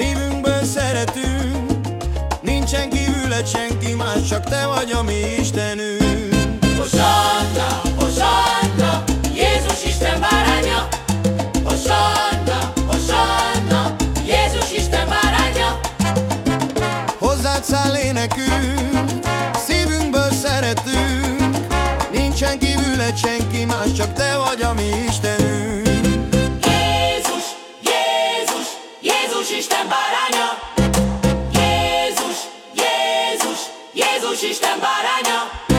Szívünkből szeretünk. Nincsen kívüled senki más, csak te vagy a mi Istenünk. Hosanna, Hosanna, Jézus Isten báránya. Hosanna, Hosanna, Jézus Isten báránya. Hozzád száll énekünk, szívünkből szeretünk. Nincsen kívüled senki más, csak te vagy a mi Istenünk Isten báránya!